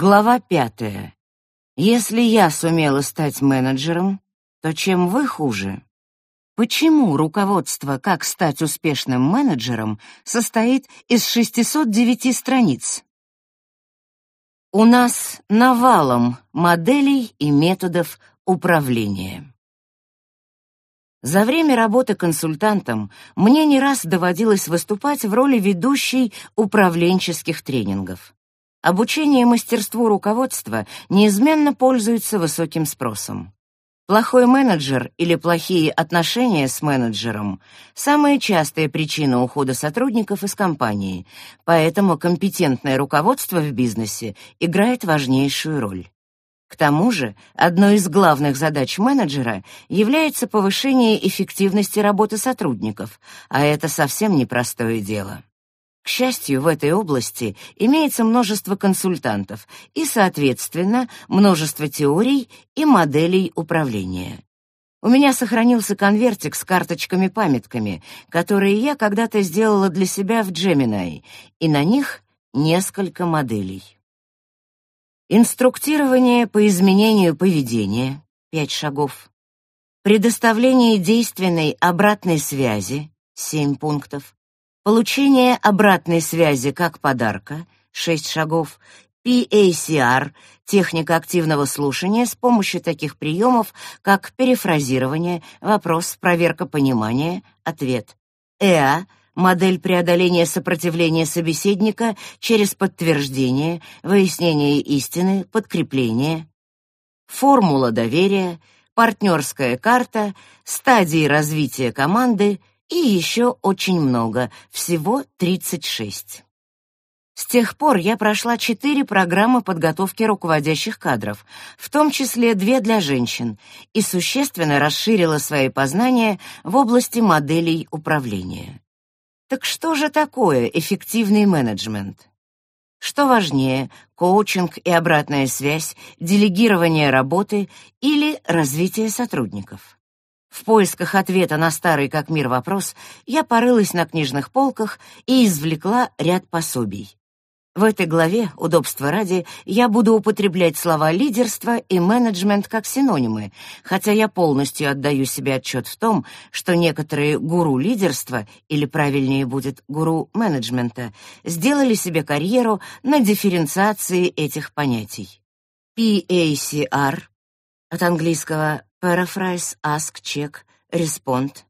Глава пятая. Если я сумела стать менеджером, то чем вы хуже? Почему руководство «Как стать успешным менеджером» состоит из 609 страниц? У нас навалом моделей и методов управления. За время работы консультантом мне не раз доводилось выступать в роли ведущей управленческих тренингов. Обучение мастерству руководства неизменно пользуется высоким спросом. Плохой менеджер или плохие отношения с менеджером — самая частая причина ухода сотрудников из компании, поэтому компетентное руководство в бизнесе играет важнейшую роль. К тому же, одной из главных задач менеджера является повышение эффективности работы сотрудников, а это совсем непростое дело. К счастью, в этой области имеется множество консультантов и, соответственно, множество теорий и моделей управления. У меня сохранился конвертик с карточками-памятками, которые я когда-то сделала для себя в Gemini, и на них несколько моделей. Инструктирование по изменению поведения — пять шагов. Предоставление действенной обратной связи — семь пунктов. Получение обратной связи как подарка — 6 шагов. PACR — техника активного слушания с помощью таких приемов, как перефразирование, вопрос, проверка понимания, ответ. ЭА — модель преодоления сопротивления собеседника через подтверждение, выяснение истины, подкрепление. Формула доверия, партнерская карта, стадии развития команды — и еще очень много, всего 36. С тех пор я прошла четыре программы подготовки руководящих кадров, в том числе две для женщин, и существенно расширила свои познания в области моделей управления. Так что же такое эффективный менеджмент? Что важнее, коучинг и обратная связь, делегирование работы или развитие сотрудников? В поисках ответа на старый как мир вопрос я порылась на книжных полках и извлекла ряд пособий. В этой главе, удобства ради, я буду употреблять слова лидерство и менеджмент как синонимы, хотя я полностью отдаю себе отчет в том, что некоторые гуру лидерства, или правильнее будет гуру менеджмента, сделали себе карьеру на дифференциации этих понятий. PACR от английского Paraphrase, ask, check, respond.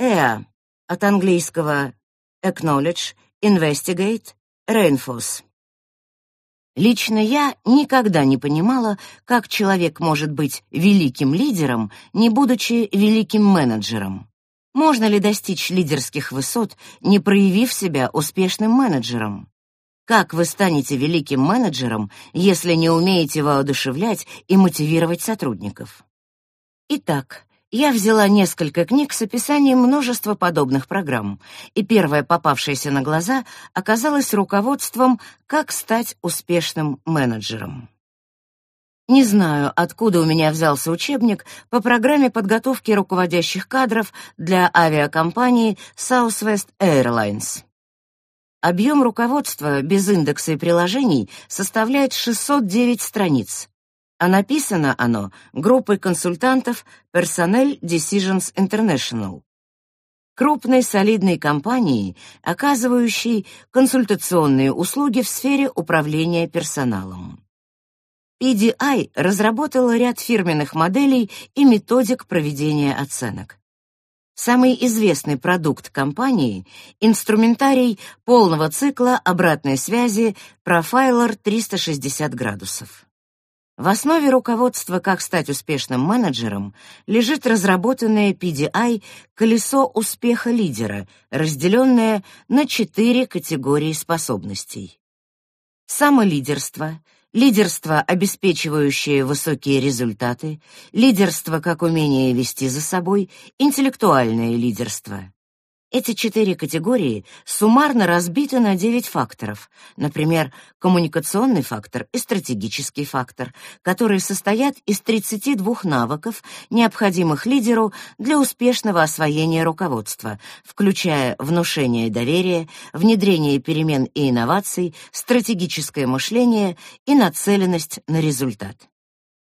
EA от английского acknowledge, investigate, reinforce. Лично я никогда не понимала, как человек может быть великим лидером, не будучи великим менеджером. Можно ли достичь лидерских высот, не проявив себя успешным менеджером? Как вы станете великим менеджером, если не умеете воодушевлять и мотивировать сотрудников? Итак, я взяла несколько книг с описанием множества подобных программ, и первая попавшаяся на глаза оказалась руководством «Как стать успешным менеджером». Не знаю, откуда у меня взялся учебник по программе подготовки руководящих кадров для авиакомпании Southwest Airlines. Объем руководства без индекса и приложений составляет 609 страниц, а написано оно группой консультантов Personnel Decisions International, крупной солидной компанией, оказывающей консультационные услуги в сфере управления персоналом. PDI разработала ряд фирменных моделей и методик проведения оценок. Самый известный продукт компании — инструментарий полного цикла обратной связи Profiler 360 градусов. В основе руководства «Как стать успешным менеджером» лежит разработанное PDI «Колесо успеха лидера», разделенное на четыре категории способностей. Самолидерство, лидерство, обеспечивающее высокие результаты, лидерство как умение вести за собой, интеллектуальное лидерство. Эти четыре категории суммарно разбиты на девять факторов, например, коммуникационный фактор и стратегический фактор, которые состоят из 32 навыков, необходимых лидеру для успешного освоения руководства, включая внушение доверия, внедрение перемен и инноваций, стратегическое мышление и нацеленность на результат.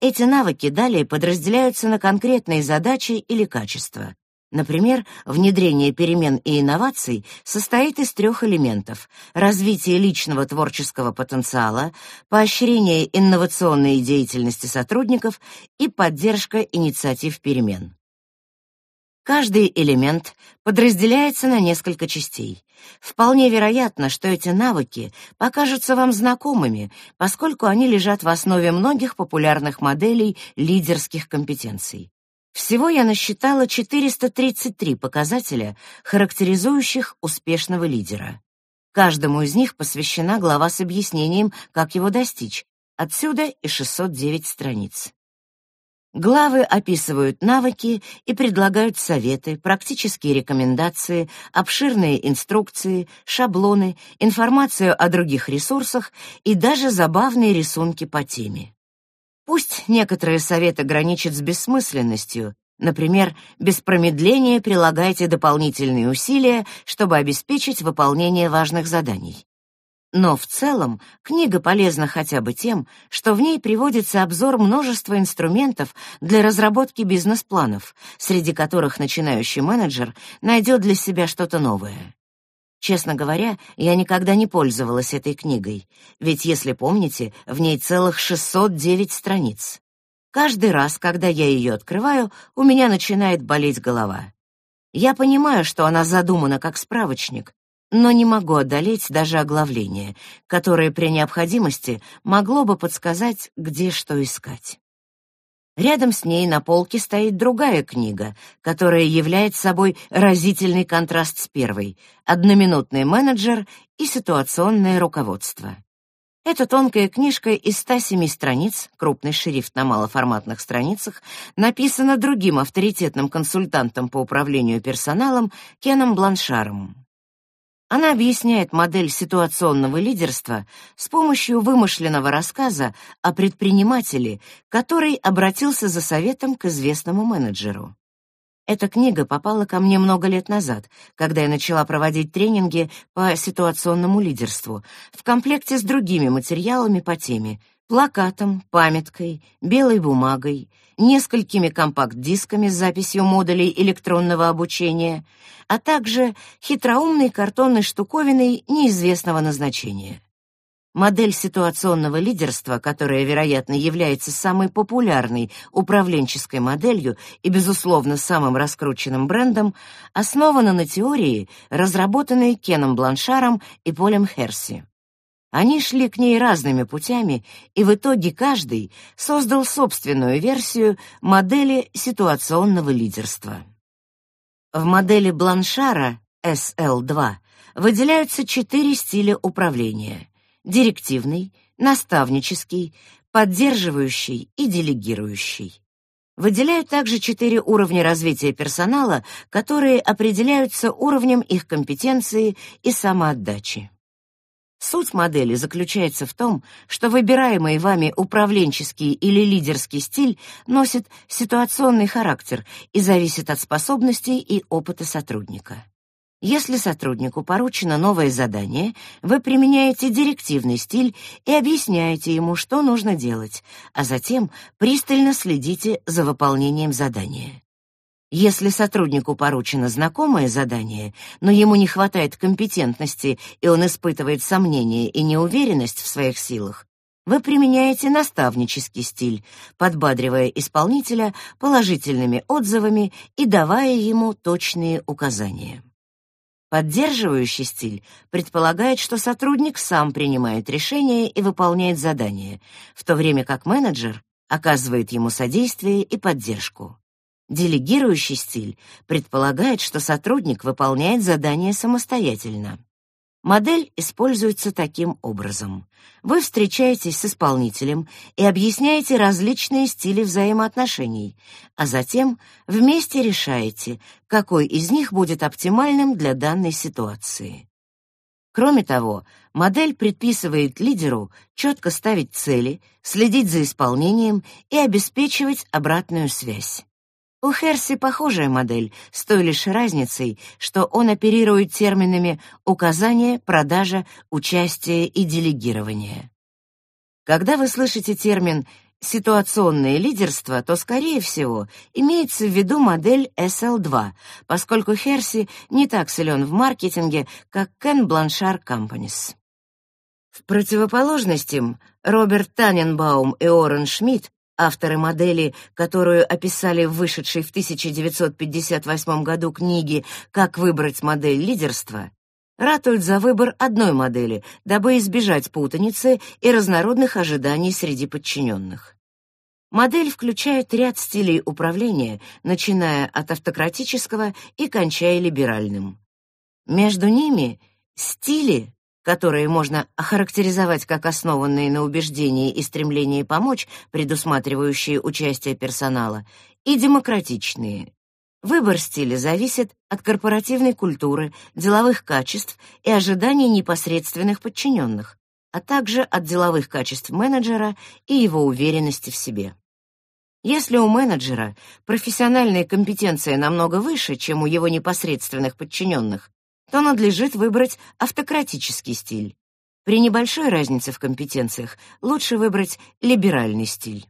Эти навыки далее подразделяются на конкретные задачи или качества. Например, внедрение перемен и инноваций состоит из трех элементов: развитие личного творческого потенциала, поощрение инновационной деятельности сотрудников и поддержка инициатив перемен. Каждый элемент подразделяется на несколько частей. Вполне вероятно, что эти навыки покажутся вам знакомыми, поскольку они лежат в основе многих популярных моделей лидерских компетенций. Всего я насчитала 433 показателя, характеризующих успешного лидера. Каждому из них посвящена глава с объяснением, как его достичь. Отсюда и 609 страниц. Главы описывают навыки и предлагают советы, практические рекомендации, обширные инструкции, шаблоны, информацию о других ресурсах и даже забавные рисунки по теме. Пусть некоторые советы граничат с бессмысленностью, например, без промедления прилагайте дополнительные усилия, чтобы обеспечить выполнение важных заданий. Но в целом книга полезна хотя бы тем, что в ней приводится обзор множества инструментов для разработки бизнес-планов, среди которых начинающий менеджер найдет для себя что-то новое. Честно говоря, я никогда не пользовалась этой книгой, ведь, если помните, в ней целых 609 страниц. Каждый раз, когда я ее открываю, у меня начинает болеть голова. Я понимаю, что она задумана как справочник, но не могу одолеть даже оглавление, которое при необходимости могло бы подсказать, где что искать. Рядом с ней на полке стоит другая книга, которая является собой разительный контраст с первой «Одноминутный менеджер» и «Ситуационное руководство». Эта тонкая книжка из 107 страниц, крупный шрифт на малоформатных страницах, написана другим авторитетным консультантом по управлению персоналом Кеном Бланшаром. Она объясняет модель ситуационного лидерства с помощью вымышленного рассказа о предпринимателе, который обратился за советом к известному менеджеру. Эта книга попала ко мне много лет назад, когда я начала проводить тренинги по ситуационному лидерству в комплекте с другими материалами по теме плакатом, памяткой, белой бумагой, несколькими компакт-дисками с записью модулей электронного обучения, а также хитроумной картонной штуковиной неизвестного назначения. Модель ситуационного лидерства, которая, вероятно, является самой популярной управленческой моделью и, безусловно, самым раскрученным брендом, основана на теории, разработанной Кеном Бланшаром и Полем Херси. Они шли к ней разными путями, и в итоге каждый создал собственную версию модели ситуационного лидерства. В модели Бланшара SL2 выделяются четыре стиля управления: директивный, наставнический, поддерживающий и делегирующий. Выделяют также четыре уровня развития персонала, которые определяются уровнем их компетенции и самоотдачи. Суть модели заключается в том, что выбираемый вами управленческий или лидерский стиль носит ситуационный характер и зависит от способностей и опыта сотрудника. Если сотруднику поручено новое задание, вы применяете директивный стиль и объясняете ему, что нужно делать, а затем пристально следите за выполнением задания. Если сотруднику поручено знакомое задание, но ему не хватает компетентности и он испытывает сомнения и неуверенность в своих силах, вы применяете наставнический стиль, подбадривая исполнителя положительными отзывами и давая ему точные указания. Поддерживающий стиль предполагает, что сотрудник сам принимает решения и выполняет задания, в то время как менеджер оказывает ему содействие и поддержку. Делегирующий стиль предполагает, что сотрудник выполняет задание самостоятельно. Модель используется таким образом. Вы встречаетесь с исполнителем и объясняете различные стили взаимоотношений, а затем вместе решаете, какой из них будет оптимальным для данной ситуации. Кроме того, модель предписывает лидеру четко ставить цели, следить за исполнением и обеспечивать обратную связь. У Херси похожая модель, с той лишь разницей, что он оперирует терминами указание, продажа, участие и делегирование. Когда вы слышите термин ситуационное лидерство, то, скорее всего, имеется в виду модель SL2, поскольку Херси не так силен в маркетинге, как Кен Бланшар Компанис. В противоположность им, Роберт Таненбаум и Орен Шмидт Авторы модели, которую описали в вышедшей в 1958 году книге «Как выбрать модель лидерства», ратуют за выбор одной модели, дабы избежать путаницы и разнородных ожиданий среди подчиненных. Модель включает ряд стилей управления, начиная от автократического и кончая либеральным. Между ними стили которые можно охарактеризовать как основанные на убеждении и стремлении помочь, предусматривающие участие персонала, и демократичные. Выбор стиля зависит от корпоративной культуры, деловых качеств и ожиданий непосредственных подчиненных, а также от деловых качеств менеджера и его уверенности в себе. Если у менеджера профессиональная компетенция намного выше, чем у его непосредственных подчиненных, то надлежит выбрать автократический стиль. При небольшой разнице в компетенциях лучше выбрать либеральный стиль.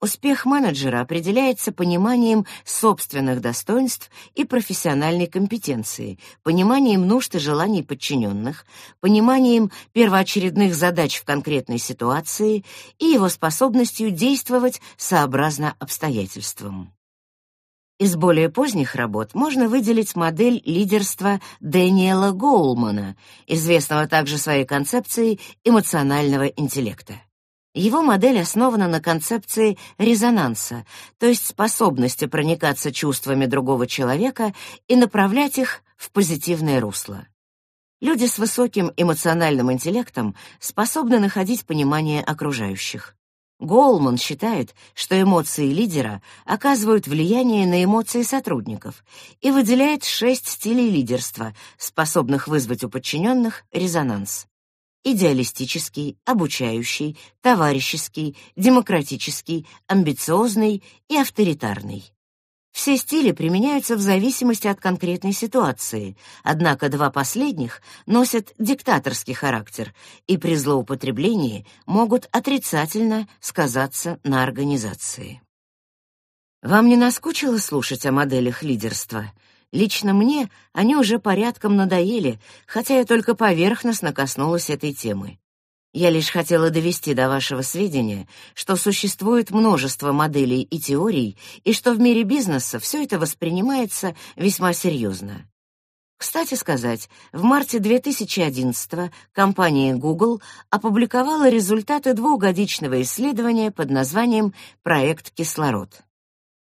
Успех менеджера определяется пониманием собственных достоинств и профессиональной компетенции, пониманием нужд и желаний подчиненных, пониманием первоочередных задач в конкретной ситуации и его способностью действовать сообразно обстоятельствам. Из более поздних работ можно выделить модель лидерства Дэниела Гоулмана, известного также своей концепцией эмоционального интеллекта. Его модель основана на концепции резонанса, то есть способности проникаться чувствами другого человека и направлять их в позитивное русло. Люди с высоким эмоциональным интеллектом способны находить понимание окружающих. Голман считает, что эмоции лидера оказывают влияние на эмоции сотрудников и выделяет шесть стилей лидерства, способных вызвать у подчиненных резонанс. Идеалистический, обучающий, товарищеский, демократический, амбициозный и авторитарный. Все стили применяются в зависимости от конкретной ситуации, однако два последних носят диктаторский характер и при злоупотреблении могут отрицательно сказаться на организации. Вам не наскучило слушать о моделях лидерства? Лично мне они уже порядком надоели, хотя я только поверхностно коснулась этой темы. Я лишь хотела довести до вашего сведения, что существует множество моделей и теорий, и что в мире бизнеса все это воспринимается весьма серьезно. Кстати сказать, в марте 2011 компания Google опубликовала результаты двухгодичного исследования под названием «Проект Кислород».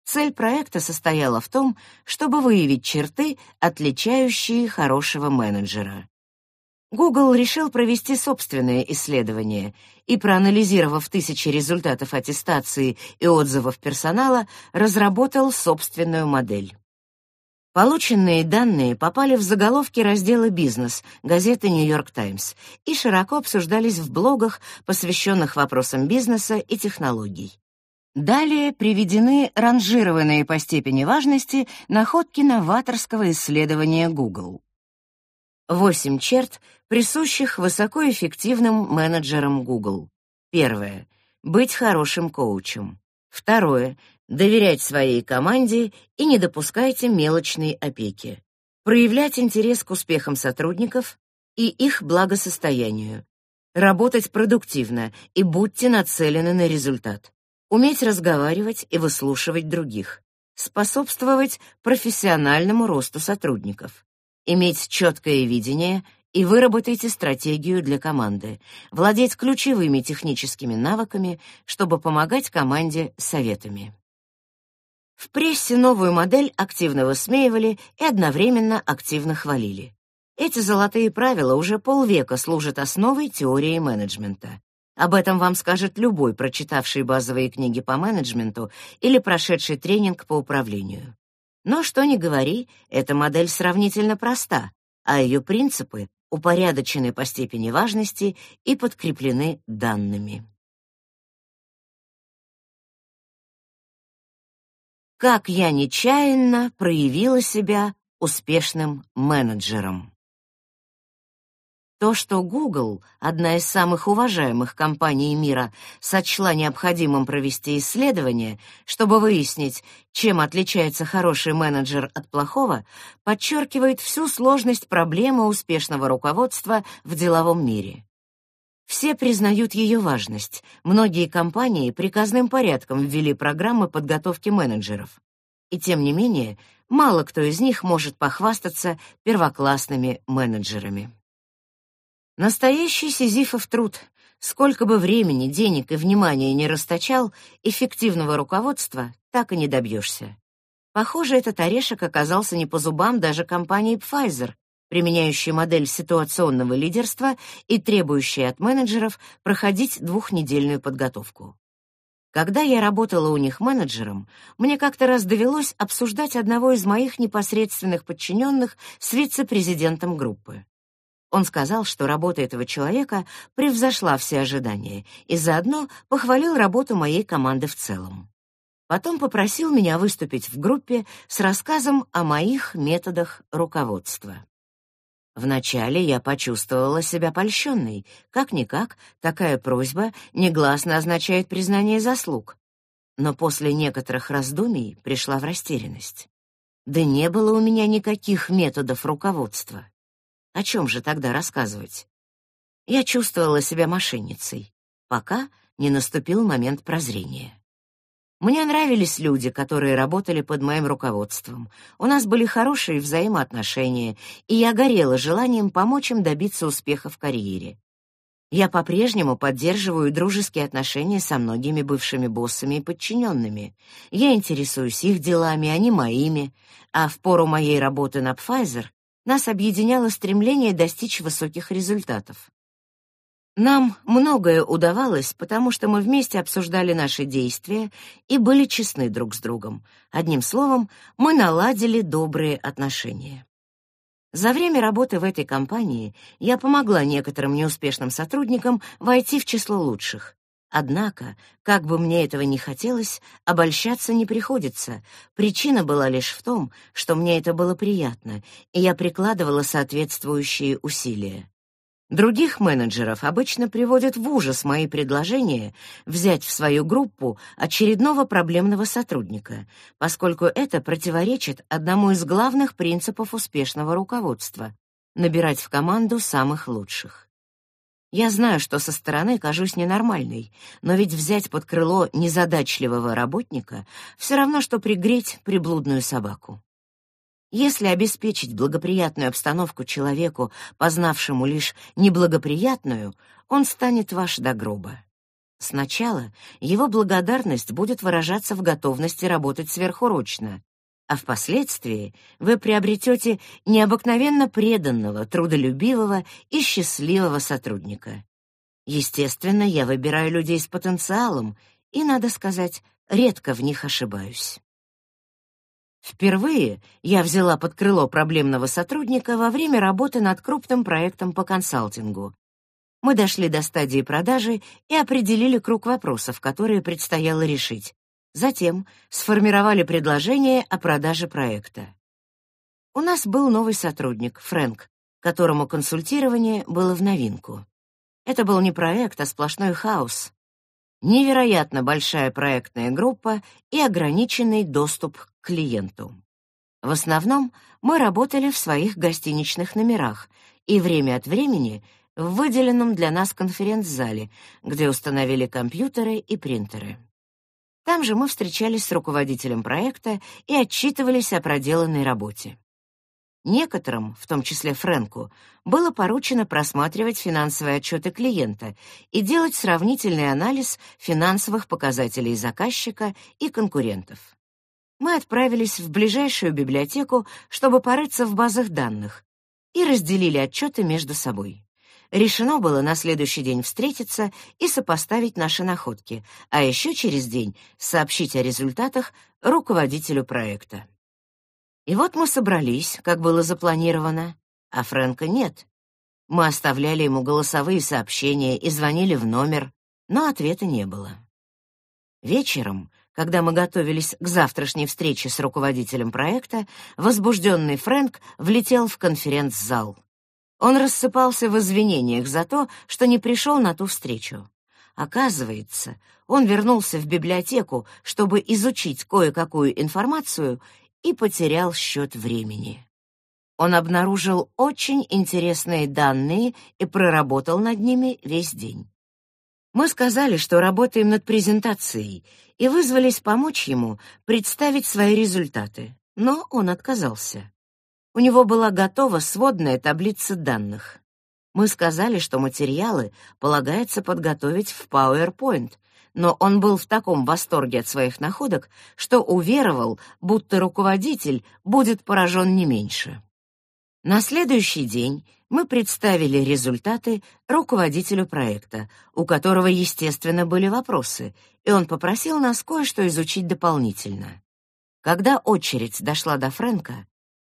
Цель проекта состояла в том, чтобы выявить черты, отличающие хорошего менеджера. Google решил провести собственное исследование и, проанализировав тысячи результатов аттестации и отзывов персонала, разработал собственную модель. Полученные данные попали в заголовки раздела «Бизнес» газеты «Нью-Йорк Таймс» и широко обсуждались в блогах, посвященных вопросам бизнеса и технологий. Далее приведены ранжированные по степени важности находки новаторского исследования Google. Восемь черт, присущих высокоэффективным менеджерам Google. Первое быть хорошим коучем. Второе доверять своей команде и не допускайте мелочной опеки. Проявлять интерес к успехам сотрудников и их благосостоянию. Работать продуктивно и будьте нацелены на результат. Уметь разговаривать и выслушивать других. Способствовать профессиональному росту сотрудников иметь четкое видение и выработайте стратегию для команды, владеть ключевыми техническими навыками, чтобы помогать команде советами. В прессе новую модель активно высмеивали и одновременно активно хвалили. Эти золотые правила уже полвека служат основой теории менеджмента. Об этом вам скажет любой, прочитавший базовые книги по менеджменту или прошедший тренинг по управлению. Но что ни говори, эта модель сравнительно проста, а ее принципы упорядочены по степени важности и подкреплены данными. Как я нечаянно проявила себя успешным менеджером. То, что Google, одна из самых уважаемых компаний мира, сочла необходимым провести исследование, чтобы выяснить, чем отличается хороший менеджер от плохого, подчеркивает всю сложность проблемы успешного руководства в деловом мире. Все признают ее важность. Многие компании приказным порядком ввели программы подготовки менеджеров. И тем не менее, мало кто из них может похвастаться первоклассными менеджерами. Настоящий сизифов труд. Сколько бы времени, денег и внимания не расточал, эффективного руководства так и не добьешься. Похоже, этот орешек оказался не по зубам даже компании Pfizer, применяющей модель ситуационного лидерства и требующей от менеджеров проходить двухнедельную подготовку. Когда я работала у них менеджером, мне как-то раз довелось обсуждать одного из моих непосредственных подчиненных с вице-президентом группы. Он сказал, что работа этого человека превзошла все ожидания и заодно похвалил работу моей команды в целом. Потом попросил меня выступить в группе с рассказом о моих методах руководства. Вначале я почувствовала себя польщенной. Как-никак, такая просьба негласно означает признание заслуг. Но после некоторых раздумий пришла в растерянность. Да не было у меня никаких методов руководства. О чем же тогда рассказывать? Я чувствовала себя мошенницей, пока не наступил момент прозрения. Мне нравились люди, которые работали под моим руководством. У нас были хорошие взаимоотношения, и я горела желанием помочь им добиться успеха в карьере. Я по-прежнему поддерживаю дружеские отношения со многими бывшими боссами и подчиненными. Я интересуюсь их делами, а не моими. А в пору моей работы на Pfizer нас объединяло стремление достичь высоких результатов. Нам многое удавалось, потому что мы вместе обсуждали наши действия и были честны друг с другом. Одним словом, мы наладили добрые отношения. За время работы в этой компании я помогла некоторым неуспешным сотрудникам войти в число лучших. Однако, как бы мне этого ни хотелось, обольщаться не приходится. Причина была лишь в том, что мне это было приятно, и я прикладывала соответствующие усилия. Других менеджеров обычно приводят в ужас мои предложения взять в свою группу очередного проблемного сотрудника, поскольку это противоречит одному из главных принципов успешного руководства — набирать в команду самых лучших. Я знаю, что со стороны кажусь ненормальной, но ведь взять под крыло незадачливого работника все равно, что пригреть приблудную собаку. Если обеспечить благоприятную обстановку человеку, познавшему лишь неблагоприятную, он станет ваш до гроба. Сначала его благодарность будет выражаться в готовности работать сверхурочно, а впоследствии вы приобретете необыкновенно преданного, трудолюбивого и счастливого сотрудника. Естественно, я выбираю людей с потенциалом, и, надо сказать, редко в них ошибаюсь. Впервые я взяла под крыло проблемного сотрудника во время работы над крупным проектом по консалтингу. Мы дошли до стадии продажи и определили круг вопросов, которые предстояло решить. Затем сформировали предложение о продаже проекта. У нас был новый сотрудник, Фрэнк, которому консультирование было в новинку. Это был не проект, а сплошной хаос. Невероятно большая проектная группа и ограниченный доступ к клиенту. В основном мы работали в своих гостиничных номерах и время от времени в выделенном для нас конференц-зале, где установили компьютеры и принтеры. Там же мы встречались с руководителем проекта и отчитывались о проделанной работе. Некоторым, в том числе Фрэнку, было поручено просматривать финансовые отчеты клиента и делать сравнительный анализ финансовых показателей заказчика и конкурентов. Мы отправились в ближайшую библиотеку, чтобы порыться в базах данных. и разделили отчеты между собой. Решено было на следующий день встретиться и сопоставить наши находки, а еще через день сообщить о результатах руководителю проекта. И вот мы собрались, как было запланировано, а Фрэнка нет. Мы оставляли ему голосовые сообщения и звонили в номер, но ответа не было. Вечером, когда мы готовились к завтрашней встрече с руководителем проекта, возбужденный Фрэнк влетел в конференц-зал. Он рассыпался в извинениях за то, что не пришел на ту встречу. Оказывается, он вернулся в библиотеку, чтобы изучить кое-какую информацию и потерял счет времени. Он обнаружил очень интересные данные и проработал над ними весь день. Мы сказали, что работаем над презентацией, и вызвались помочь ему представить свои результаты, но он отказался. У него была готова сводная таблица данных. Мы сказали, что материалы полагается подготовить в PowerPoint, но он был в таком восторге от своих находок, что уверовал, будто руководитель будет поражен не меньше. На следующий день мы представили результаты руководителю проекта, у которого, естественно, были вопросы, и он попросил нас кое-что изучить дополнительно. Когда очередь дошла до Фрэнка,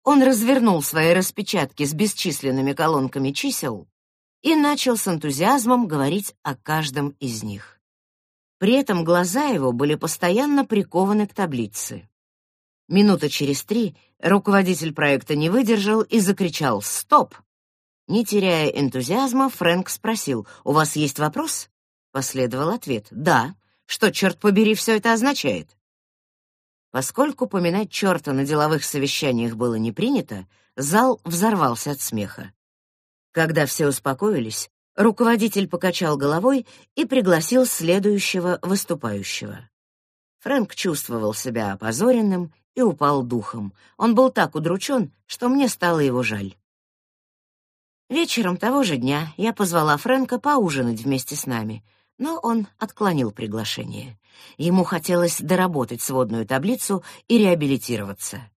он развернул свои распечатки с бесчисленными колонками чисел и начал с энтузиазмом говорить о каждом из них. При этом глаза его были постоянно прикованы к таблице. Минута через три руководитель проекта не выдержал и закричал «Стоп!». Не теряя энтузиазма, Фрэнк спросил «У вас есть вопрос?» Последовал ответ «Да». Что, черт побери, все это означает? Поскольку поминать черта на деловых совещаниях было не принято, зал взорвался от смеха. Когда все успокоились, руководитель покачал головой и пригласил следующего выступающего. Фрэнк чувствовал себя опозоренным и упал духом. Он был так удручен, что мне стало его жаль. Вечером того же дня я позвала Фрэнка поужинать вместе с нами — но он отклонил приглашение. Ему хотелось доработать сводную таблицу и реабилитироваться.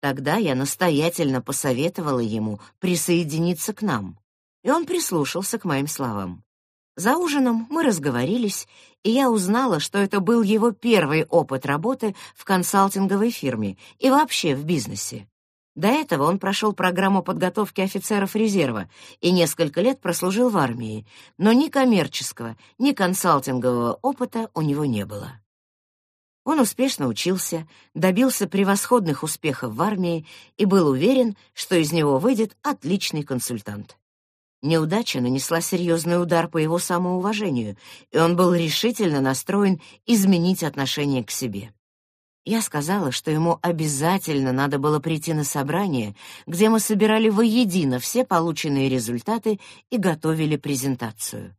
Тогда я настоятельно посоветовала ему присоединиться к нам, и он прислушался к моим словам. За ужином мы разговорились, и я узнала, что это был его первый опыт работы в консалтинговой фирме и вообще в бизнесе. До этого он прошел программу подготовки офицеров резерва и несколько лет прослужил в армии, но ни коммерческого, ни консалтингового опыта у него не было. Он успешно учился, добился превосходных успехов в армии и был уверен, что из него выйдет отличный консультант. Неудача нанесла серьезный удар по его самоуважению, и он был решительно настроен изменить отношение к себе. Я сказала, что ему обязательно надо было прийти на собрание, где мы собирали воедино все полученные результаты и готовили презентацию.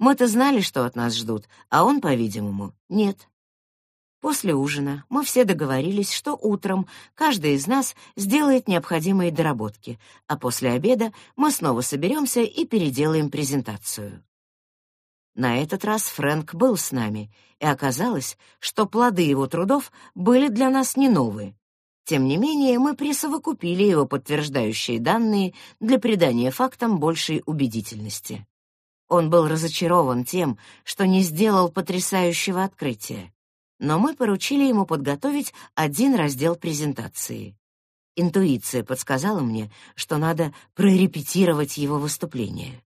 Мы-то знали, что от нас ждут, а он, по-видимому, нет. После ужина мы все договорились, что утром каждый из нас сделает необходимые доработки, а после обеда мы снова соберемся и переделаем презентацию. На этот раз Фрэнк был с нами, и оказалось, что плоды его трудов были для нас не новые. Тем не менее, мы присовокупили его подтверждающие данные для придания фактам большей убедительности. Он был разочарован тем, что не сделал потрясающего открытия, но мы поручили ему подготовить один раздел презентации. Интуиция подсказала мне, что надо прорепетировать его выступление.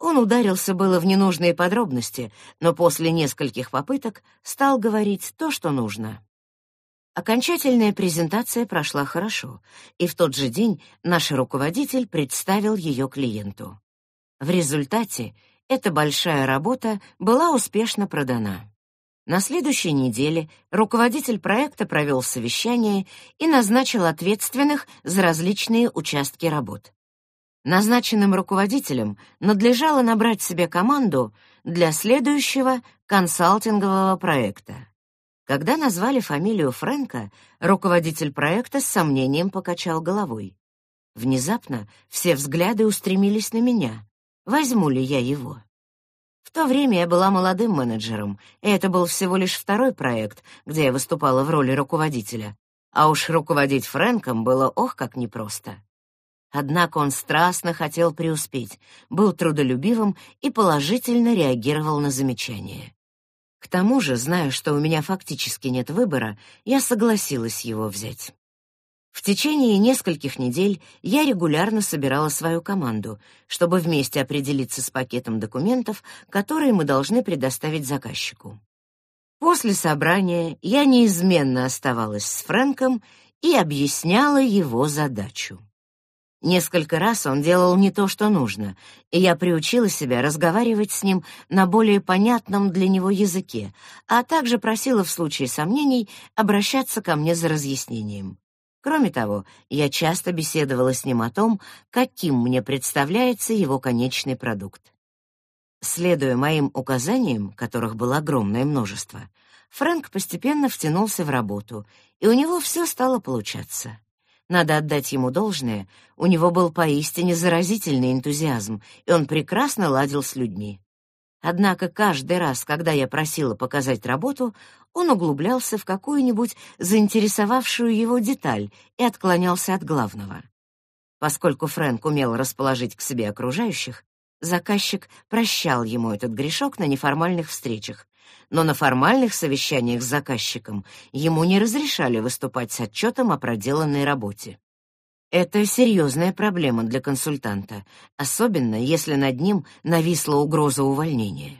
Он ударился было в ненужные подробности, но после нескольких попыток стал говорить то, что нужно. Окончательная презентация прошла хорошо, и в тот же день наш руководитель представил ее клиенту. В результате эта большая работа была успешно продана. На следующей неделе руководитель проекта провел совещание и назначил ответственных за различные участки работ. Назначенным руководителем надлежало набрать себе команду для следующего консалтингового проекта. Когда назвали фамилию Фрэнка, руководитель проекта с сомнением покачал головой. Внезапно все взгляды устремились на меня. Возьму ли я его? В то время я была молодым менеджером, и это был всего лишь второй проект, где я выступала в роли руководителя. А уж руководить Фрэнком было ох как непросто. Однако он страстно хотел преуспеть, был трудолюбивым и положительно реагировал на замечания. К тому же, зная, что у меня фактически нет выбора, я согласилась его взять. В течение нескольких недель я регулярно собирала свою команду, чтобы вместе определиться с пакетом документов, которые мы должны предоставить заказчику. После собрания я неизменно оставалась с Фрэнком и объясняла его задачу. Несколько раз он делал не то, что нужно, и я приучила себя разговаривать с ним на более понятном для него языке, а также просила в случае сомнений обращаться ко мне за разъяснением. Кроме того, я часто беседовала с ним о том, каким мне представляется его конечный продукт. Следуя моим указаниям, которых было огромное множество, Фрэнк постепенно втянулся в работу, и у него все стало получаться. Надо отдать ему должное, у него был поистине заразительный энтузиазм, и он прекрасно ладил с людьми. Однако каждый раз, когда я просила показать работу, он углублялся в какую-нибудь заинтересовавшую его деталь и отклонялся от главного. Поскольку Фрэнк умел расположить к себе окружающих, заказчик прощал ему этот грешок на неформальных встречах, но на формальных совещаниях с заказчиком ему не разрешали выступать с отчетом о проделанной работе. Это серьезная проблема для консультанта, особенно если над ним нависла угроза увольнения.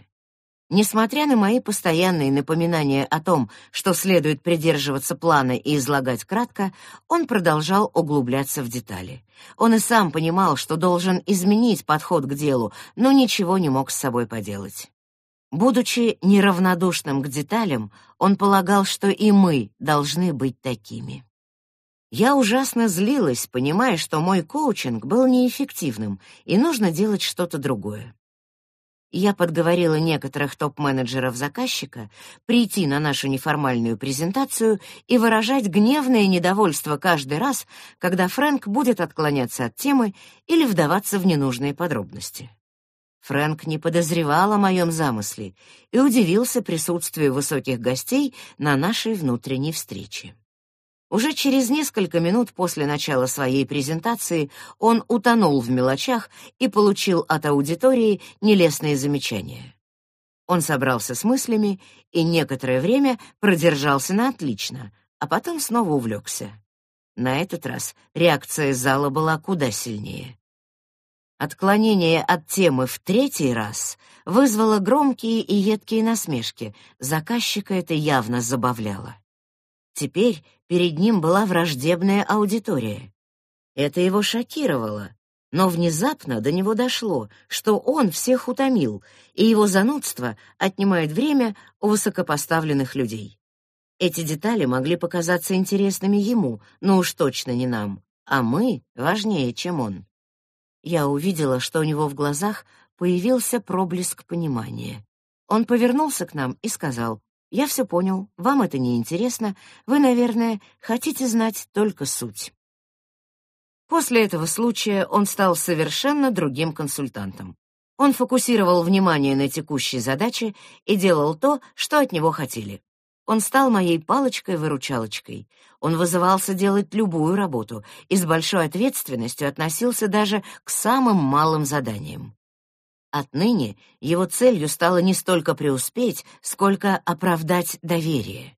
Несмотря на мои постоянные напоминания о том, что следует придерживаться плана и излагать кратко, он продолжал углубляться в детали. Он и сам понимал, что должен изменить подход к делу, но ничего не мог с собой поделать. Будучи неравнодушным к деталям, он полагал, что и мы должны быть такими. Я ужасно злилась, понимая, что мой коучинг был неэффективным, и нужно делать что-то другое. Я подговорила некоторых топ-менеджеров заказчика прийти на нашу неформальную презентацию и выражать гневное недовольство каждый раз, когда Фрэнк будет отклоняться от темы или вдаваться в ненужные подробности. Фрэнк не подозревал о моем замысле и удивился присутствию высоких гостей на нашей внутренней встрече. Уже через несколько минут после начала своей презентации он утонул в мелочах и получил от аудитории нелестные замечания. Он собрался с мыслями и некоторое время продержался на отлично, а потом снова увлекся. На этот раз реакция зала была куда сильнее. Отклонение от темы в третий раз вызвало громкие и едкие насмешки. Заказчика это явно забавляло. Теперь перед ним была враждебная аудитория. Это его шокировало, но внезапно до него дошло, что он всех утомил, и его занудство отнимает время у высокопоставленных людей. Эти детали могли показаться интересными ему, но уж точно не нам, а мы важнее, чем он. Я увидела, что у него в глазах появился проблеск понимания. Он повернулся к нам и сказал: я все понял, вам это не интересно, вы, наверное, хотите знать только суть. После этого случая он стал совершенно другим консультантом. Он фокусировал внимание на текущей задаче и делал то, что от него хотели. Он стал моей палочкой-выручалочкой. Он вызывался делать любую работу и с большой ответственностью относился даже к самым малым заданиям. Отныне его целью стало не столько преуспеть, сколько оправдать доверие.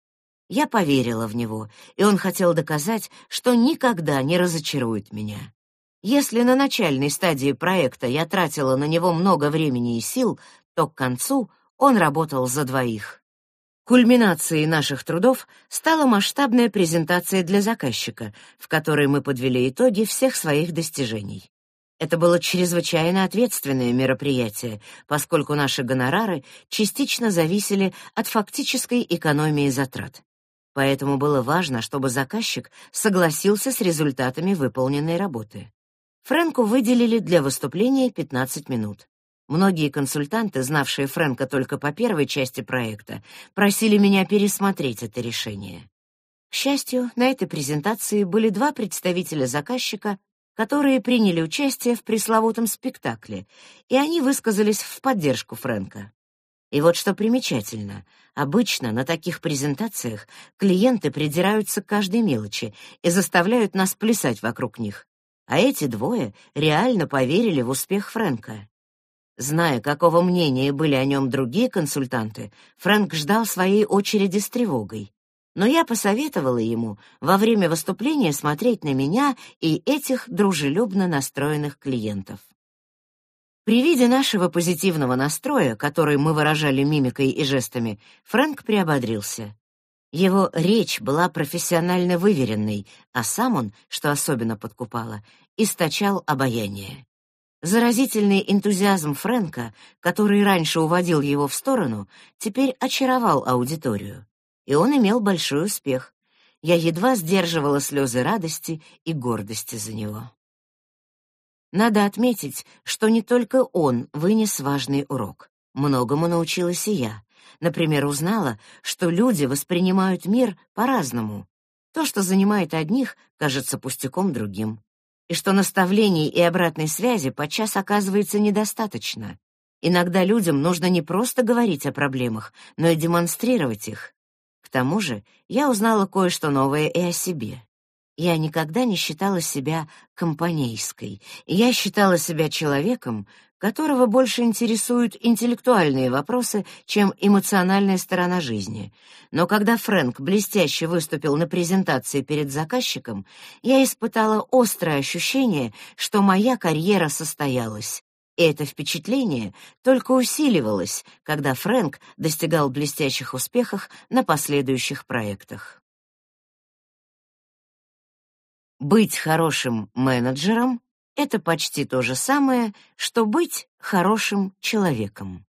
Я поверила в него, и он хотел доказать, что никогда не разочарует меня. Если на начальной стадии проекта я тратила на него много времени и сил, то к концу он работал за двоих. Кульминацией наших трудов стала масштабная презентация для заказчика, в которой мы подвели итоги всех своих достижений. Это было чрезвычайно ответственное мероприятие, поскольку наши гонорары частично зависели от фактической экономии затрат. Поэтому было важно, чтобы заказчик согласился с результатами выполненной работы. Фрэнку выделили для выступления 15 минут. Многие консультанты, знавшие Фрэнка только по первой части проекта, просили меня пересмотреть это решение. К счастью, на этой презентации были два представителя заказчика, которые приняли участие в пресловутом спектакле, и они высказались в поддержку Фрэнка. И вот что примечательно, обычно на таких презентациях клиенты придираются к каждой мелочи и заставляют нас плясать вокруг них. а эти двое реально поверили в успех Фрэнка. Зная, какого мнения были о нем другие консультанты, Фрэнк ждал своей очереди с тревогой. Но я посоветовала ему во время выступления смотреть на меня и этих дружелюбно настроенных клиентов. При виде нашего позитивного настроя, который мы выражали мимикой и жестами, Фрэнк приободрился. Его речь была профессионально выверенной, а сам он, что особенно подкупало, источал обаяние. Заразительный энтузиазм Фрэнка, который раньше уводил его в сторону, теперь очаровал аудиторию. И он имел большой успех. Я едва сдерживала слезы радости и гордости за него. Надо отметить, что не только он вынес важный урок. Многому научилась и я. Например, узнала, что люди воспринимают мир по-разному. То, что занимает одних, кажется пустяком другим и что наставлений и обратной связи подчас оказывается недостаточно. Иногда людям нужно не просто говорить о проблемах, но и демонстрировать их. К тому же я узнала кое-что новое и о себе. Я никогда не считала себя компанейской. Я считала себя человеком, которого больше интересуют интеллектуальные вопросы, чем эмоциональная сторона жизни. Но когда Фрэнк блестяще выступил на презентации перед заказчиком, я испытала острое ощущение, что моя карьера состоялась. И это впечатление только усиливалось, когда Фрэнк достигал блестящих успехов на последующих проектах. Быть хорошим менеджером это почти то же самое, что быть хорошим человеком.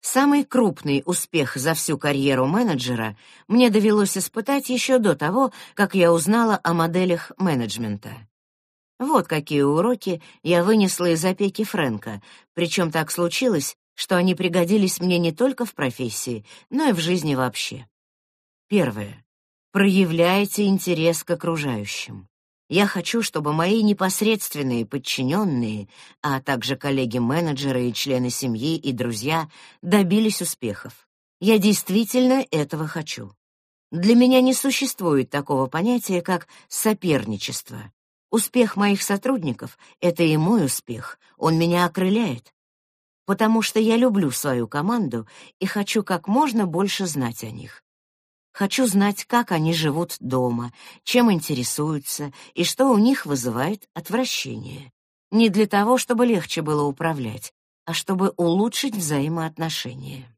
Самый крупный успех за всю карьеру менеджера мне довелось испытать еще до того, как я узнала о моделях менеджмента. Вот какие уроки я вынесла из опеки Фрэнка, причем так случилось, что они пригодились мне не только в профессии, но и в жизни вообще. Первое. Проявляйте интерес к окружающим. Я хочу, чтобы мои непосредственные подчиненные, а также коллеги-менеджеры и члены семьи и друзья добились успехов. Я действительно этого хочу. Для меня не существует такого понятия, как соперничество. Успех моих сотрудников — это и мой успех, он меня окрыляет. Потому что я люблю свою команду и хочу как можно больше знать о них. Хочу знать, как они живут дома, чем интересуются и что у них вызывает отвращение. Не для того, чтобы легче было управлять, а чтобы улучшить взаимоотношения.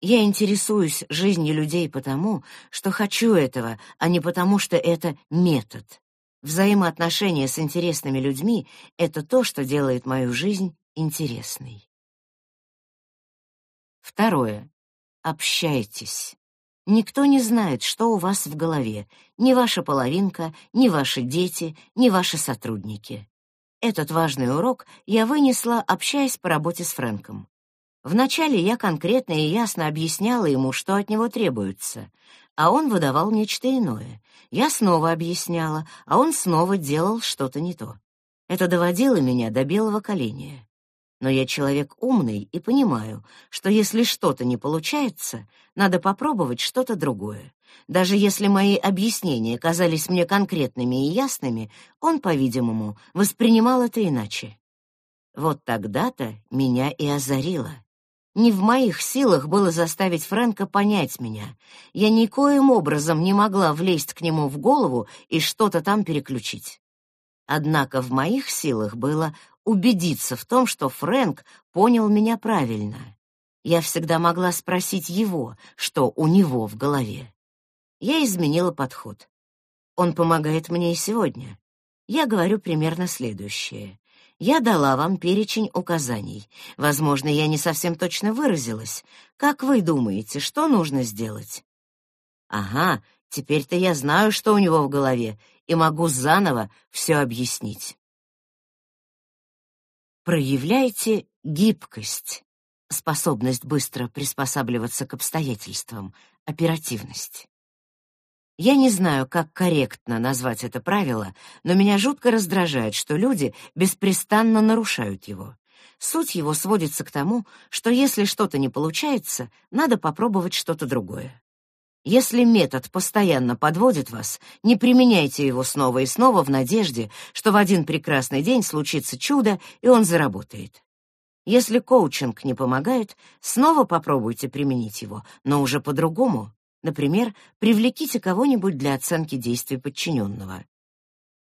Я интересуюсь жизнью людей потому, что хочу этого, а не потому, что это метод. Взаимоотношения с интересными людьми — это то, что делает мою жизнь интересной. Второе. Общайтесь. Никто не знает, что у вас в голове, ни ваша половинка, ни ваши дети, ни ваши сотрудники. Этот важный урок я вынесла, общаясь по работе с Фрэнком. Вначале я конкретно и ясно объясняла ему, что от него требуется, а он выдавал нечто иное. Я снова объясняла, а он снова делал что-то не то. Это доводило меня до белого коленя. Но я человек умный и понимаю, что если что-то не получается, надо попробовать что-то другое. Даже если мои объяснения казались мне конкретными и ясными, он, по-видимому, воспринимал это иначе. Вот тогда-то меня и озарило. Не в моих силах было заставить Фрэнка понять меня. Я никоим образом не могла влезть к нему в голову и что-то там переключить. Однако в моих силах было убедиться в том, что Фрэнк понял меня правильно. Я всегда могла спросить его, что у него в голове. Я изменила подход. Он помогает мне и сегодня. Я говорю примерно следующее. Я дала вам перечень указаний. Возможно, я не совсем точно выразилась. Как вы думаете, что нужно сделать? Ага, теперь-то я знаю, что у него в голове, и могу заново все объяснить. Проявляйте гибкость, способность быстро приспосабливаться к обстоятельствам, оперативность. Я не знаю, как корректно назвать это правило, но меня жутко раздражает, что люди беспрестанно нарушают его. Суть его сводится к тому, что если что-то не получается, надо попробовать что-то другое. Если метод постоянно подводит вас, не применяйте его снова и снова в надежде, что в один прекрасный день случится чудо, и он заработает. Если коучинг не помогает, снова попробуйте применить его, но уже по-другому. Например, привлеките кого-нибудь для оценки действий подчиненного.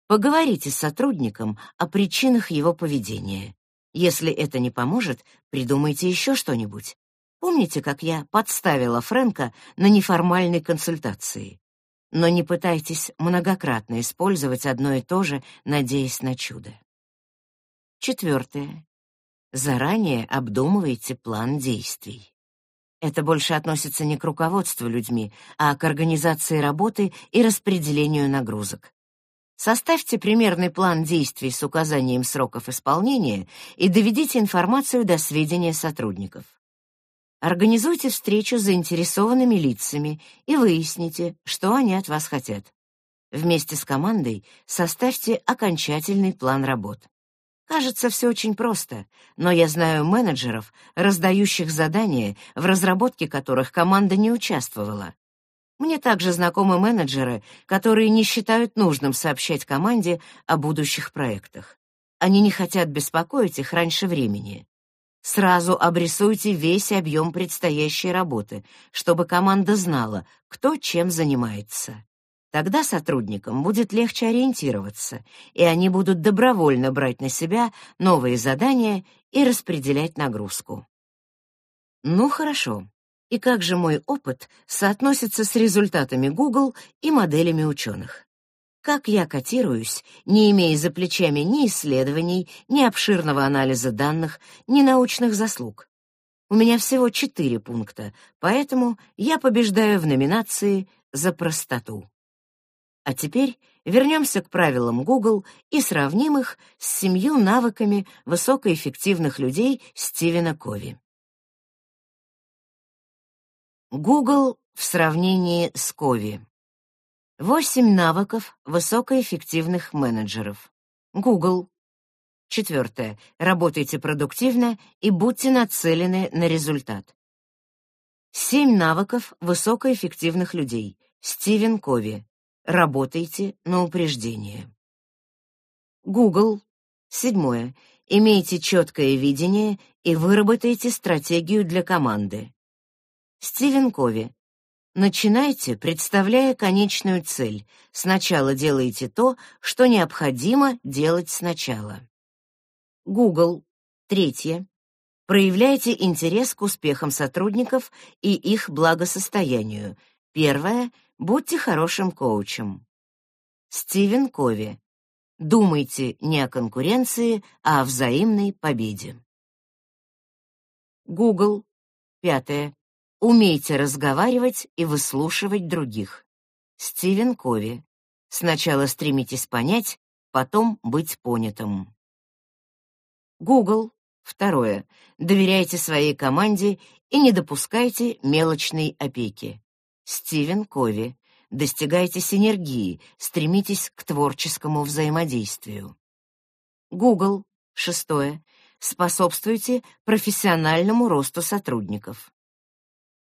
Поговорите с сотрудником о причинах его поведения. Если это не поможет, придумайте еще что-нибудь. Помните, как я подставила Фрэнка на неформальной консультации? Но не пытайтесь многократно использовать одно и то же, надеясь на чудо. Четвертое. Заранее обдумывайте план действий. Это больше относится не к руководству людьми, а к организации работы и распределению нагрузок. Составьте примерный план действий с указанием сроков исполнения и доведите информацию до сведения сотрудников. Организуйте встречу с заинтересованными лицами и выясните, что они от вас хотят. Вместе с командой составьте окончательный план работ. Кажется, все очень просто, но я знаю менеджеров, раздающих задания, в разработке которых команда не участвовала. Мне также знакомы менеджеры, которые не считают нужным сообщать команде о будущих проектах. Они не хотят беспокоить их раньше времени. Сразу обрисуйте весь объем предстоящей работы, чтобы команда знала, кто чем занимается. Тогда сотрудникам будет легче ориентироваться, и они будут добровольно брать на себя новые задания и распределять нагрузку. Ну хорошо. И как же мой опыт соотносится с результатами Google и моделями ученых? Как я котируюсь, не имея за плечами ни исследований, ни обширного анализа данных, ни научных заслуг. У меня всего четыре пункта, поэтому я побеждаю в номинации за простоту. А теперь вернемся к правилам Google и сравним их с семью навыками высокоэффективных людей Стивена Кови. Google в сравнении с Кови. Восемь навыков высокоэффективных менеджеров. Google. Четвертое. Работайте продуктивно и будьте нацелены на результат. Семь навыков высокоэффективных людей. Стивен Кови. Работайте на упреждение. Google. Седьмое. Имейте четкое видение и выработайте стратегию для команды. Стивен Кови. Начинайте, представляя конечную цель. Сначала делайте то, что необходимо делать сначала. Google. Третье. Проявляйте интерес к успехам сотрудников и их благосостоянию. Первое. Будьте хорошим коучем. Стивен Кови. Думайте не о конкуренции, а о взаимной победе. Google. Пятое. Умейте разговаривать и выслушивать других. Стивен Кови. Сначала стремитесь понять, потом быть понятым. Google. Второе. Доверяйте своей команде и не допускайте мелочной опеки. Стивен Кови. Достигайте синергии, стремитесь к творческому взаимодействию. Google. Шестое. Способствуйте профессиональному росту сотрудников.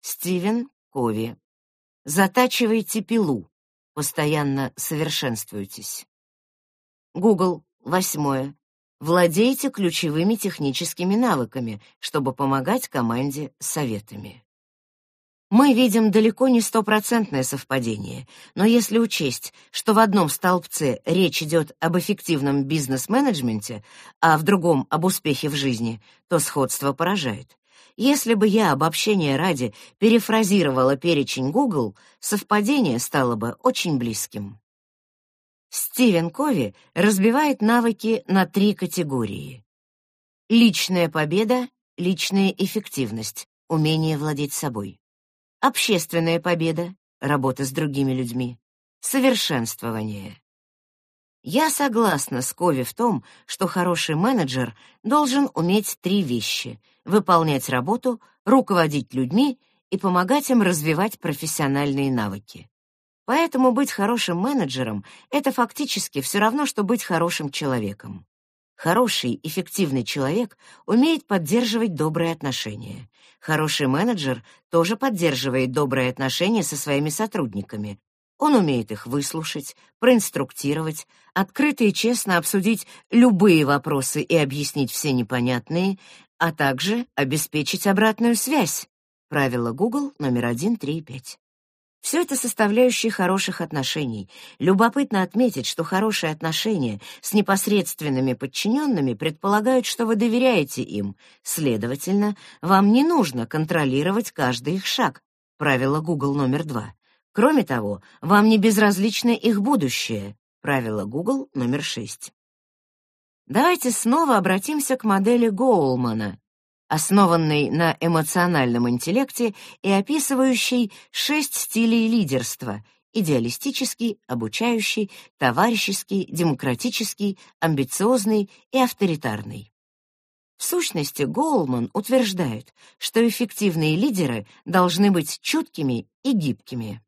Стивен Кови. Затачивайте пилу. Постоянно совершенствуйтесь. Google. Восьмое. Владейте ключевыми техническими навыками, чтобы помогать команде советами. Мы видим далеко не стопроцентное совпадение, но если учесть, что в одном столбце речь идет об эффективном бизнес-менеджменте, а в другом — об успехе в жизни, то сходство поражает. Если бы я обобщения ради перефразировала перечень Google, совпадение стало бы очень близким. Стивен Кови разбивает навыки на три категории. Личная победа, личная эффективность, умение владеть собой. Общественная победа, работа с другими людьми. Совершенствование. Я согласна с Кови в том, что хороший менеджер должен уметь три вещи — выполнять работу, руководить людьми и помогать им развивать профессиональные навыки. Поэтому быть хорошим менеджером — это фактически все равно, что быть хорошим человеком. Хороший, эффективный человек умеет поддерживать добрые отношения. Хороший менеджер тоже поддерживает добрые отношения со своими сотрудниками. Он умеет их выслушать, проинструктировать, открыто и честно обсудить любые вопросы и объяснить все непонятные, а также обеспечить обратную связь. Правило Google номер 1, 3 и 5. Все это составляющие хороших отношений. Любопытно отметить, что хорошие отношения с непосредственными подчиненными предполагают, что вы доверяете им. Следовательно, вам не нужно контролировать каждый их шаг. Правило Google номер два. Кроме того, вам не безразлично их будущее. Правило Google номер шесть. Давайте снова обратимся к модели Гоулмана, основанный на эмоциональном интеллекте и описывающий шесть стилей лидерства — идеалистический, обучающий, товарищеский, демократический, амбициозный и авторитарный. В сущности, Гоулман утверждает, что эффективные лидеры должны быть чуткими и гибкими.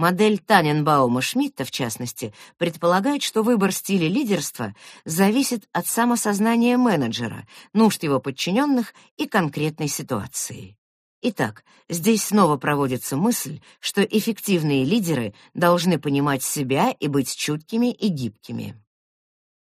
Модель Таненбаума-Шмидта, в частности, предполагает, что выбор стиля лидерства зависит от самосознания менеджера, нужд его подчиненных и конкретной ситуации. Итак, здесь снова проводится мысль, что эффективные лидеры должны понимать себя и быть чуткими и гибкими.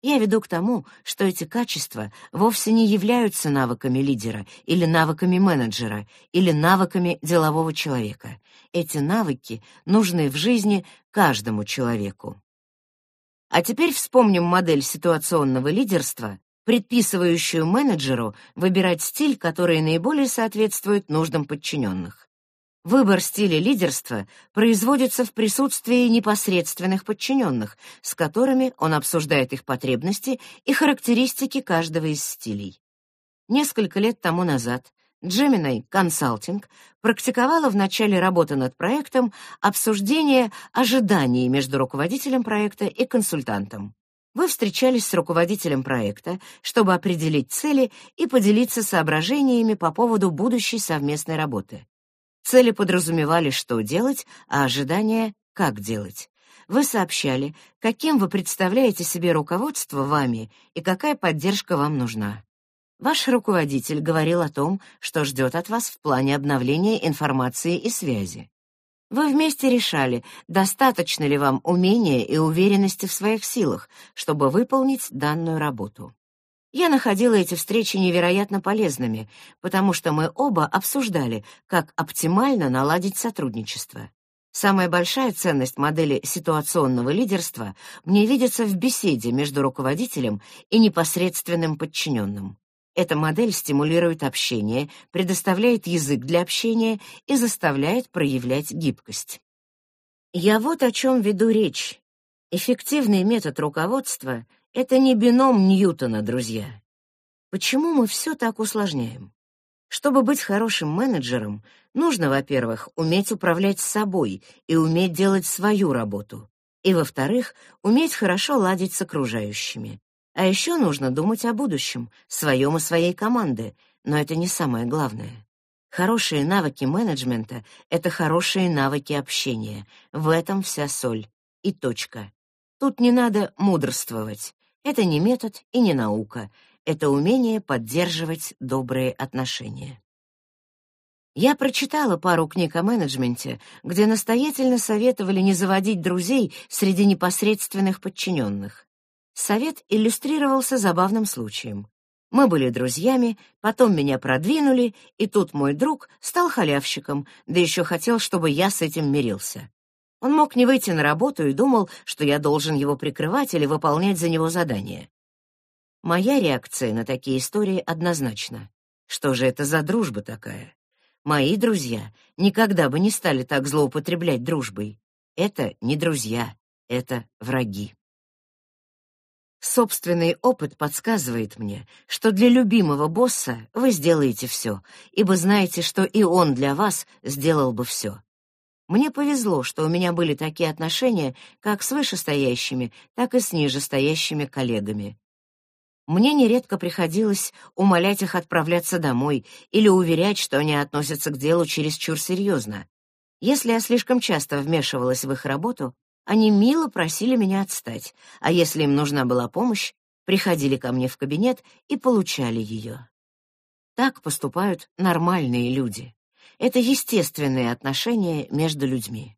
Я веду к тому, что эти качества вовсе не являются навыками лидера или навыками менеджера или навыками делового человека. Эти навыки нужны в жизни каждому человеку. А теперь вспомним модель ситуационного лидерства, предписывающую менеджеру выбирать стиль, который наиболее соответствует нуждам подчиненных. Выбор стиля лидерства производится в присутствии непосредственных подчиненных, с которыми он обсуждает их потребности и характеристики каждого из стилей. Несколько лет тому назад Gemini Consulting практиковала в начале работы над проектом обсуждение ожиданий между руководителем проекта и консультантом. Вы встречались с руководителем проекта, чтобы определить цели и поделиться соображениями по поводу будущей совместной работы. Цели подразумевали, что делать, а ожидания — как делать. Вы сообщали, каким вы представляете себе руководство вами и какая поддержка вам нужна. Ваш руководитель говорил о том, что ждет от вас в плане обновления информации и связи. Вы вместе решали, достаточно ли вам умения и уверенности в своих силах, чтобы выполнить данную работу. Я находила эти встречи невероятно полезными, потому что мы оба обсуждали, как оптимально наладить сотрудничество. Самая большая ценность модели ситуационного лидерства мне видится в беседе между руководителем и непосредственным подчиненным. Эта модель стимулирует общение, предоставляет язык для общения и заставляет проявлять гибкость. Я вот о чем веду речь. Эффективный метод руководства это не бином Ньютона, друзья. Почему мы все так усложняем? Чтобы быть хорошим менеджером, нужно, во-первых, уметь управлять собой и уметь делать свою работу. И, во-вторых, уметь хорошо ладить с окружающими. А еще нужно думать о будущем, своем и своей команды, но это не самое главное. Хорошие навыки менеджмента — это хорошие навыки общения. В этом вся соль. И точка. Тут не надо мудрствовать. Это не метод и не наука, это умение поддерживать добрые отношения. Я прочитала пару книг о менеджменте, где настоятельно советовали не заводить друзей среди непосредственных подчиненных. Совет иллюстрировался забавным случаем. Мы были друзьями, потом меня продвинули, и тут мой друг стал халявщиком, да еще хотел, чтобы я с этим мирился. Он мог не выйти на работу и думал, что я должен его прикрывать или выполнять за него задания. Моя реакция на такие истории однозначна. Что же это за дружба такая? Мои друзья никогда бы не стали так злоупотреблять дружбой. Это не друзья, это враги. Собственный опыт подсказывает мне, что для любимого босса вы сделаете все, ибо знаете, что и он для вас сделал бы все. Мне повезло, что у меня были такие отношения как с вышестоящими, так и с нижестоящими коллегами. Мне нередко приходилось умолять их отправляться домой или уверять, что они относятся к делу чересчур серьезно. Если я слишком часто вмешивалась в их работу, они мило просили меня отстать, а если им нужна была помощь, приходили ко мне в кабинет и получали ее. Так поступают нормальные люди. Это естественные отношения между людьми.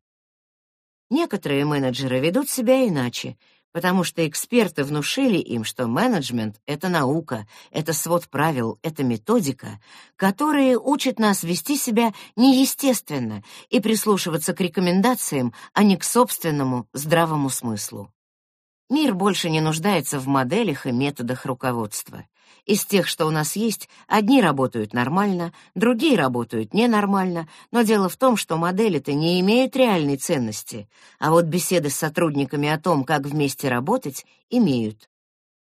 Некоторые менеджеры ведут себя иначе, потому что эксперты внушили им, что менеджмент — это наука, это свод правил, это методика, которые учат нас вести себя неестественно и прислушиваться к рекомендациям, а не к собственному здравому смыслу. Мир больше не нуждается в моделях и методах руководства. Из тех, что у нас есть, одни работают нормально, другие работают ненормально, но дело в том, что модели-то не имеют реальной ценности, а вот беседы с сотрудниками о том, как вместе работать, имеют.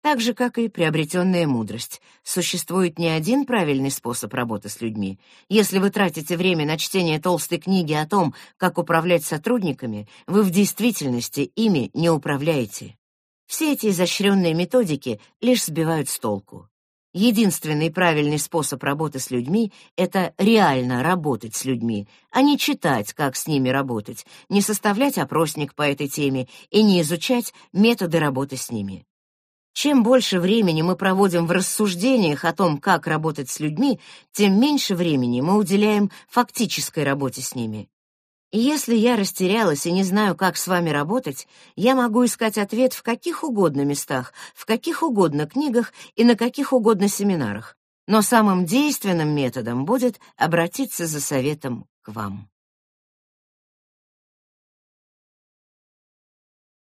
Так же, как и приобретенная мудрость. Существует не один правильный способ работы с людьми. Если вы тратите время на чтение толстой книги о том, как управлять сотрудниками, вы в действительности ими не управляете. Все эти изощренные методики лишь сбивают с толку. Единственный правильный способ работы с людьми — это реально работать с людьми, а не читать, как с ними работать, не составлять опросник по этой теме и не изучать методы работы с ними. Чем больше времени мы проводим в рассуждениях о том, как работать с людьми, тем меньше времени мы уделяем фактической работе с ними. Если я растерялась и не знаю, как с вами работать, я могу искать ответ в каких угодно местах, в каких угодно книгах и на каких угодно семинарах. Но самым действенным методом будет обратиться за советом к вам.